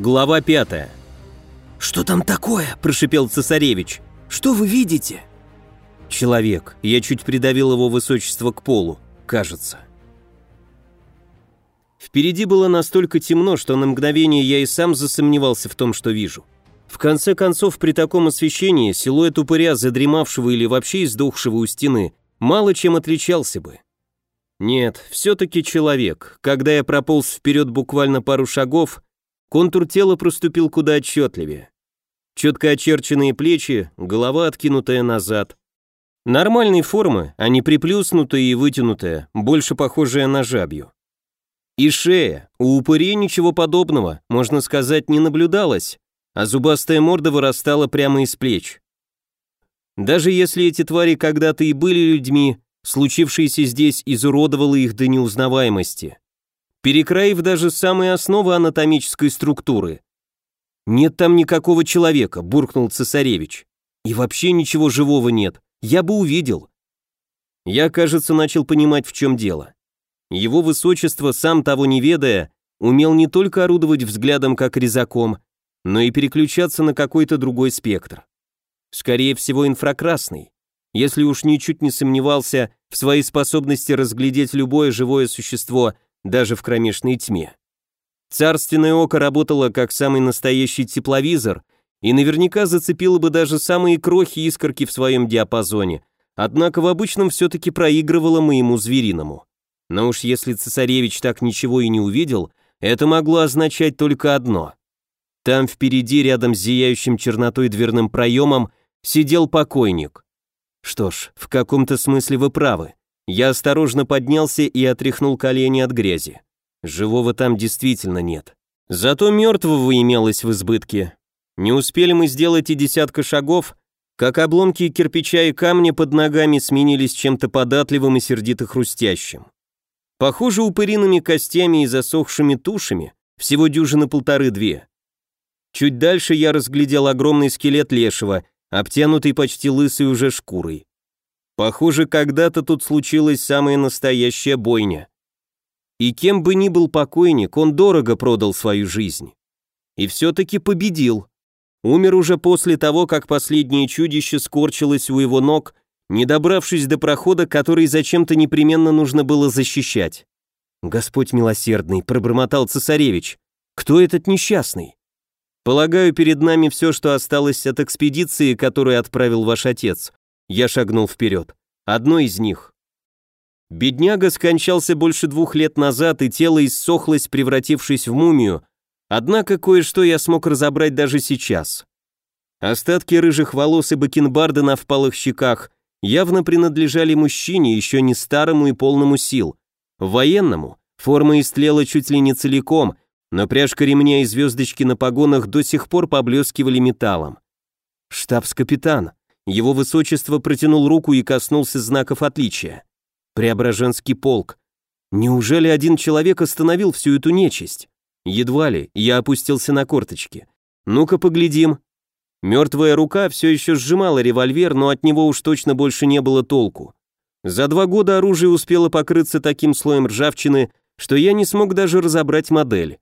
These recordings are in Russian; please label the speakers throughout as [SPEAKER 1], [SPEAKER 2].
[SPEAKER 1] Глава 5.
[SPEAKER 2] «Что там такое?» – прошипел цесаревич. «Что вы видите?»
[SPEAKER 1] Человек. Я чуть придавил его высочество к полу, кажется. Впереди было настолько темно, что на мгновение я и сам засомневался в том, что вижу. В конце концов, при таком освещении силуэт упыря, задремавшего или вообще издохшего у стены, мало чем отличался бы. Нет, все-таки человек. Когда я прополз вперед буквально пару шагов, контур тела проступил куда отчетливее. Четко очерченные плечи, голова откинутая назад. Нормальной формы, а не приплюснутая и вытянутая, больше похожая на жабью. И шея. У упырей ничего подобного, можно сказать, не наблюдалось, а зубастая морда вырастала прямо из плеч. Даже если эти твари когда-то и были людьми, случившееся здесь изуродовало их до неузнаваемости, перекроив даже самые основы анатомической структуры. «Нет там никакого человека», — буркнул цесаревич. «И вообще ничего живого нет, я бы увидел». Я, кажется, начал понимать, в чем дело. Его высочество, сам того не ведая, умел не только орудовать взглядом как резаком, но и переключаться на какой-то другой спектр. Скорее всего, инфракрасный если уж ничуть не сомневался в своей способности разглядеть любое живое существо даже в кромешной тьме. Царственное око работало как самый настоящий тепловизор и наверняка зацепило бы даже самые крохи искорки в своем диапазоне, однако в обычном все-таки проигрывало моему звериному. Но уж если цесаревич так ничего и не увидел, это могло означать только одно. Там впереди, рядом с зияющим чернотой дверным проемом, сидел покойник. Что ж, в каком-то смысле вы правы. Я осторожно поднялся и отряхнул колени от грязи. Живого там действительно нет. Зато мертвого имелось в избытке. Не успели мы сделать и десятка шагов, как обломки кирпича и камня под ногами сменились чем-то податливым и сердито хрустящим. Похоже, упыриными костями и засохшими тушами всего дюжины полторы-две. Чуть дальше я разглядел огромный скелет лешего, обтянутый почти лысой уже шкурой. Похоже, когда-то тут случилась самая настоящая бойня. И кем бы ни был покойник, он дорого продал свою жизнь. И все-таки победил. Умер уже после того, как последнее чудище скорчилось у его ног, не добравшись до прохода, который зачем-то непременно нужно было защищать. «Господь милосердный», — пробормотал цесаревич, — «кто этот несчастный?» Полагаю, перед нами все, что осталось от экспедиции, которую отправил ваш отец. Я шагнул вперед. Одно из них. Бедняга скончался больше двух лет назад, и тело иссохлось, превратившись в мумию, однако кое-что я смог разобрать даже сейчас. Остатки рыжих волос и бакенбарда на впалых щеках явно принадлежали мужчине, еще не старому и полному сил. Военному форма истлела чуть ли не целиком, но пряжка ремня и звездочки на погонах до сих пор поблескивали металлом. Штабс-капитан. Его высочество протянул руку и коснулся знаков отличия. Преображенский полк. Неужели один человек остановил всю эту нечисть? Едва ли, я опустился на корточки. Ну-ка поглядим. Мертвая рука все еще сжимала револьвер, но от него уж точно больше не было толку. За два года оружие успело покрыться таким слоем ржавчины, что я не смог даже разобрать модель.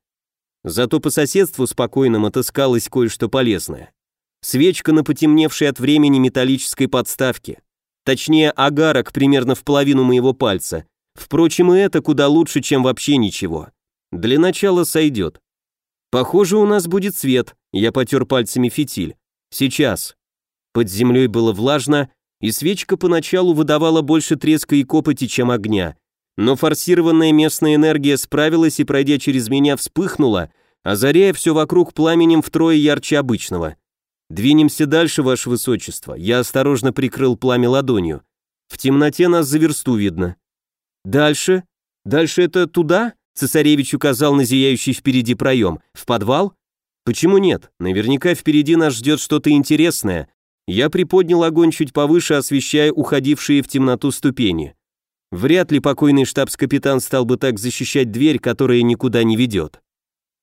[SPEAKER 1] Зато по соседству спокойным отыскалось кое-что полезное. Свечка на потемневшей от времени металлической подставке. Точнее, агарок примерно в половину моего пальца. Впрочем, и это куда лучше, чем вообще ничего. Для начала сойдет. Похоже, у нас будет свет. Я потер пальцами фитиль. Сейчас. Под землей было влажно, и свечка поначалу выдавала больше треска и копоти, чем огня. Но форсированная местная энергия справилась и, пройдя через меня, вспыхнула, озаряя все вокруг пламенем втрое ярче обычного. «Двинемся дальше, ваше высочество», я осторожно прикрыл пламя ладонью. «В темноте нас за версту видно». «Дальше? Дальше это туда?» Цесаревич указал на зияющий впереди проем. «В подвал?» «Почему нет? Наверняка впереди нас ждет что-то интересное». Я приподнял огонь чуть повыше, освещая уходившие в темноту ступени. Вряд ли покойный штабс-капитан стал бы так защищать дверь, которая никуда не ведет.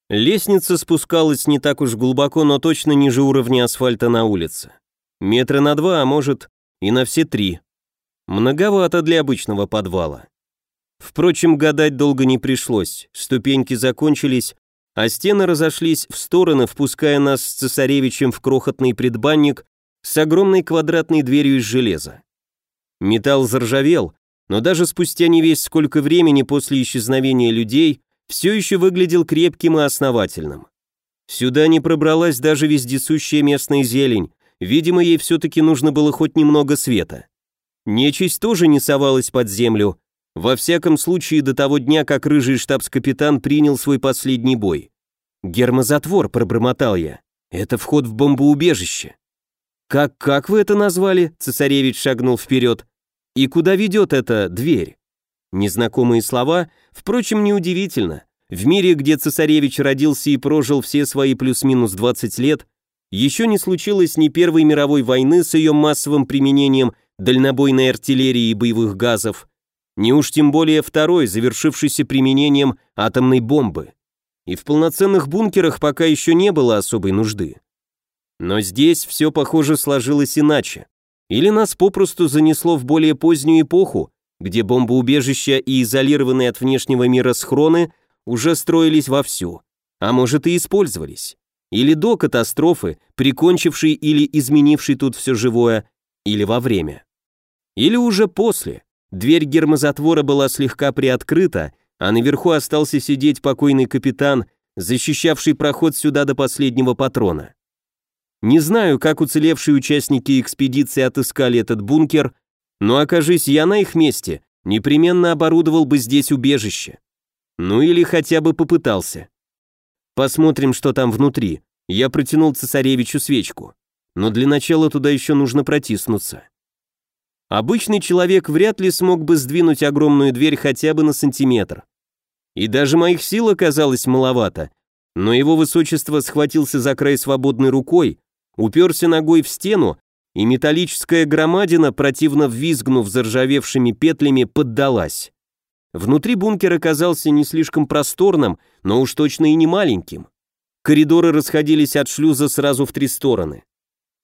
[SPEAKER 1] Лестница спускалась не так уж глубоко, но точно ниже уровня асфальта на улице. Метра на два, а может и на все три. Многовато для обычного подвала. Впрочем, гадать долго не пришлось, ступеньки закончились, а стены разошлись в стороны, впуская нас с цесаревичем в крохотный предбанник с огромной квадратной дверью из железа. Металл заржавел, но даже спустя не весь сколько времени после исчезновения людей все еще выглядел крепким и основательным. Сюда не пробралась даже вездесущая местная зелень, видимо, ей все-таки нужно было хоть немного света. Нечисть тоже не совалась под землю, во всяком случае до того дня, как рыжий штабс-капитан принял свой последний бой. «Гермозатвор», — пробормотал я. «Это вход в бомбоубежище». «Как, как вы это назвали?» — цесаревич шагнул вперед. «И куда ведет эта дверь?» Незнакомые слова, впрочем, неудивительно. В мире, где цесаревич родился и прожил все свои плюс-минус 20 лет, еще не случилось ни Первой мировой войны с ее массовым применением дальнобойной артиллерии и боевых газов, ни уж тем более Второй, завершившийся применением атомной бомбы. И в полноценных бункерах пока еще не было особой нужды. Но здесь все, похоже, сложилось иначе. Или нас попросту занесло в более позднюю эпоху, где бомбоубежища и изолированные от внешнего мира схроны уже строились вовсю, а может и использовались. Или до катастрофы, прикончившей или изменившей тут все живое, или во время. Или уже после. Дверь гермозатвора была слегка приоткрыта, а наверху остался сидеть покойный капитан, защищавший проход сюда до последнего патрона. Не знаю, как уцелевшие участники экспедиции отыскали этот бункер, но окажись я на их месте, непременно оборудовал бы здесь убежище. Ну или хотя бы попытался. Посмотрим, что там внутри. Я протянул цесаревичу свечку. Но для начала туда еще нужно протиснуться. Обычный человек вряд ли смог бы сдвинуть огромную дверь хотя бы на сантиметр. И даже моих сил оказалось маловато, но его высочество схватился за край свободной рукой, уперся ногой в стену, и металлическая громадина, противно ввизгнув заржавевшими петлями, поддалась. Внутри бункер оказался не слишком просторным, но уж точно и не маленьким. Коридоры расходились от шлюза сразу в три стороны.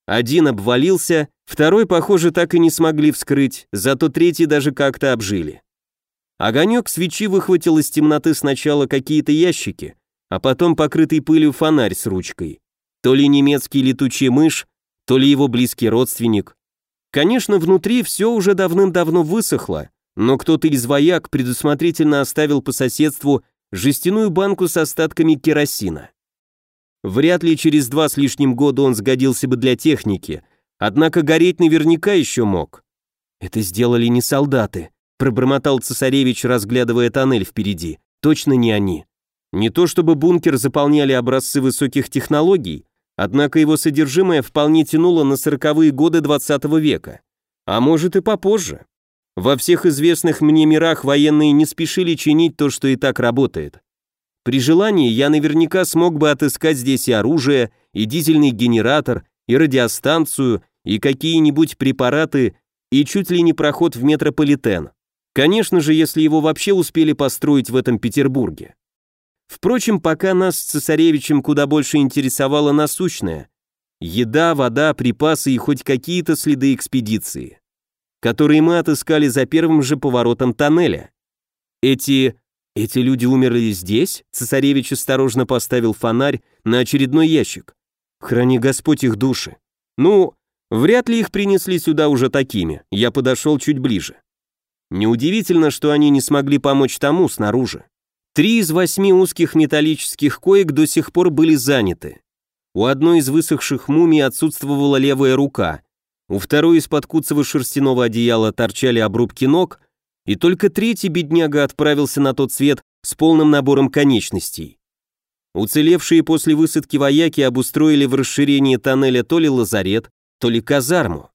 [SPEAKER 1] Один обвалился, второй, похоже, так и не смогли вскрыть, зато третий даже как-то обжили. Огонек свечи выхватил из темноты сначала какие-то ящики, а потом покрытый пылью фонарь с ручкой. То ли немецкий летучий мышь, то ли его близкий родственник. Конечно, внутри все уже давным-давно высохло, но кто-то из вояк предусмотрительно оставил по соседству жестяную банку с остатками керосина. Вряд ли через два с лишним года он сгодился бы для техники, однако гореть наверняка еще мог. «Это сделали не солдаты», — пробормотал цесаревич, разглядывая тоннель впереди. «Точно не они. Не то чтобы бункер заполняли образцы высоких технологий, однако его содержимое вполне тянуло на сороковые годы 20 века, а может и попозже. Во всех известных мне мирах военные не спешили чинить то, что и так работает. При желании я наверняка смог бы отыскать здесь и оружие, и дизельный генератор, и радиостанцию, и какие-нибудь препараты, и чуть ли не проход в метрополитен. Конечно же, если его вообще успели построить в этом Петербурге. Впрочем, пока нас с цесаревичем куда больше интересовало насущное. Еда, вода, припасы и хоть какие-то следы экспедиции которые мы отыскали за первым же поворотом тоннеля. Эти... эти люди умерли здесь? Цесаревич осторожно поставил фонарь на очередной ящик. Храни Господь их души. Ну, вряд ли их принесли сюда уже такими. Я подошел чуть ближе. Неудивительно, что они не смогли помочь тому снаружи. Три из восьми узких металлических коек до сих пор были заняты. У одной из высохших мумий отсутствовала левая рука, у второй из-под куцевого шерстяного одеяла торчали обрубки ног, и только третий бедняга отправился на тот свет с полным набором конечностей. Уцелевшие после высадки вояки обустроили в расширении тоннеля то ли лазарет, то ли казарму.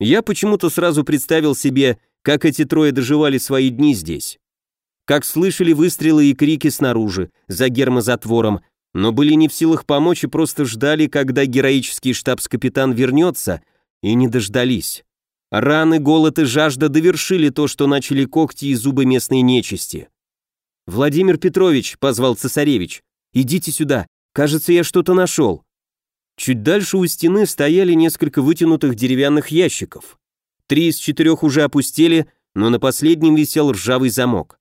[SPEAKER 1] Я почему-то сразу представил себе, как эти трое доживали свои дни здесь. Как слышали выстрелы и крики снаружи, за гермозатвором, но были не в силах помочь и просто ждали, когда героический штабс-капитан вернется – и не дождались. Раны, голод и жажда довершили то, что начали когти и зубы местной нечисти. «Владимир Петрович», — позвал цесаревич, — «идите сюда, кажется, я что-то нашел». Чуть дальше у стены стояли несколько вытянутых деревянных ящиков. Три из четырех уже опустели, но на последнем висел ржавый замок.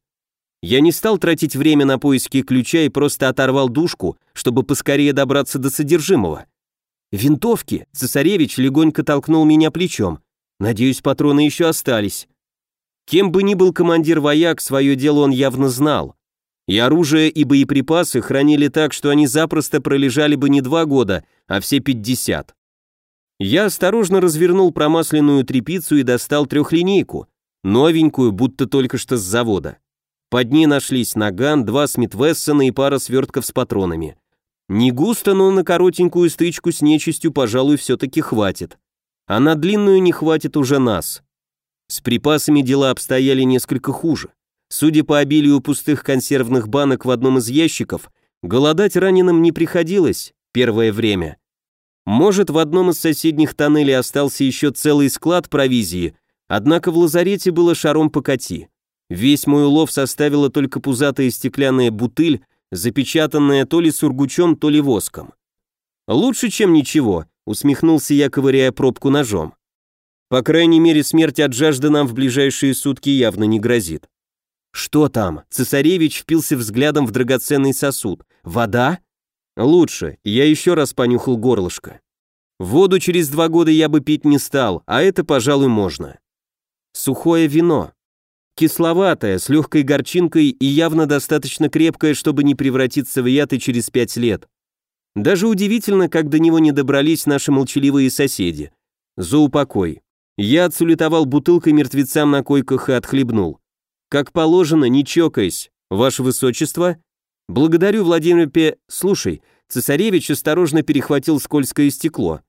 [SPEAKER 1] Я не стал тратить время на поиски ключа и просто оторвал дужку, чтобы поскорее добраться до содержимого. «Винтовки!» — цесаревич легонько толкнул меня плечом. «Надеюсь, патроны еще остались». Кем бы ни был командир вояк, свое дело он явно знал. И оружие, и боеприпасы хранили так, что они запросто пролежали бы не два года, а все пятьдесят. Я осторожно развернул промасленную трепицу и достал трехлинейку, новенькую, будто только что с завода. Под ней нашлись наган, два Смит-Вессона и пара свертков с патронами. Не густо, но на коротенькую стычку с нечистью, пожалуй, все-таки хватит. А на длинную не хватит уже нас. С припасами дела обстояли несколько хуже. Судя по обилию пустых консервных банок в одном из ящиков, голодать раненым не приходилось первое время. Может, в одном из соседних тоннелей остался еще целый склад провизии, однако в лазарете было шаром покати. Весь мой улов составила только пузатая стеклянная бутыль, запечатанная то ли сургучом, то ли воском. «Лучше, чем ничего», — усмехнулся я, ковыряя пробку ножом. По крайней мере, смерть от жажды нам в ближайшие сутки явно не грозит. Что там? Цесаревич впился взглядом в драгоценный сосуд. Вода? Лучше. Я еще раз понюхал горлышко. Воду через два года я бы пить не стал, а это, пожалуй, можно. Сухое вино. Кисловатое, с легкой горчинкой и явно достаточно крепкое, чтобы не превратиться в яд и через пять лет. Даже удивительно, как до него не добрались наши молчаливые соседи. За упокой. Я отсулетовал бутылкой мертвецам на койках и отхлебнул. Как положено, не чокаясь. Ваше Высочество? Благодарю, Владимир Пе... Слушай, цесаревич осторожно перехватил скользкое стекло.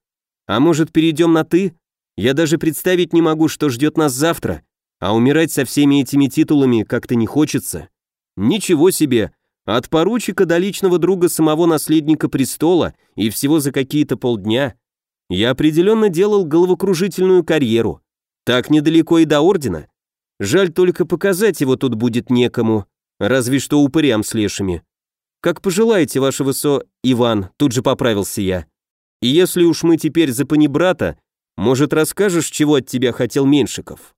[SPEAKER 1] А может, перейдем на «ты»? Я даже представить не могу, что ждет нас завтра. А умирать со всеми этими титулами как-то не хочется. Ничего себе! От поручика до личного друга самого наследника престола и всего за какие-то полдня – я определенно делал головокружительную карьеру. Так недалеко и до ордена. Жаль только показать его тут будет некому, разве что упырям с лешими. Как пожелаете, ваше высо... Иван, тут же поправился я. И если уж мы теперь за панибрата, может, расскажешь, чего от тебя хотел Меншиков?»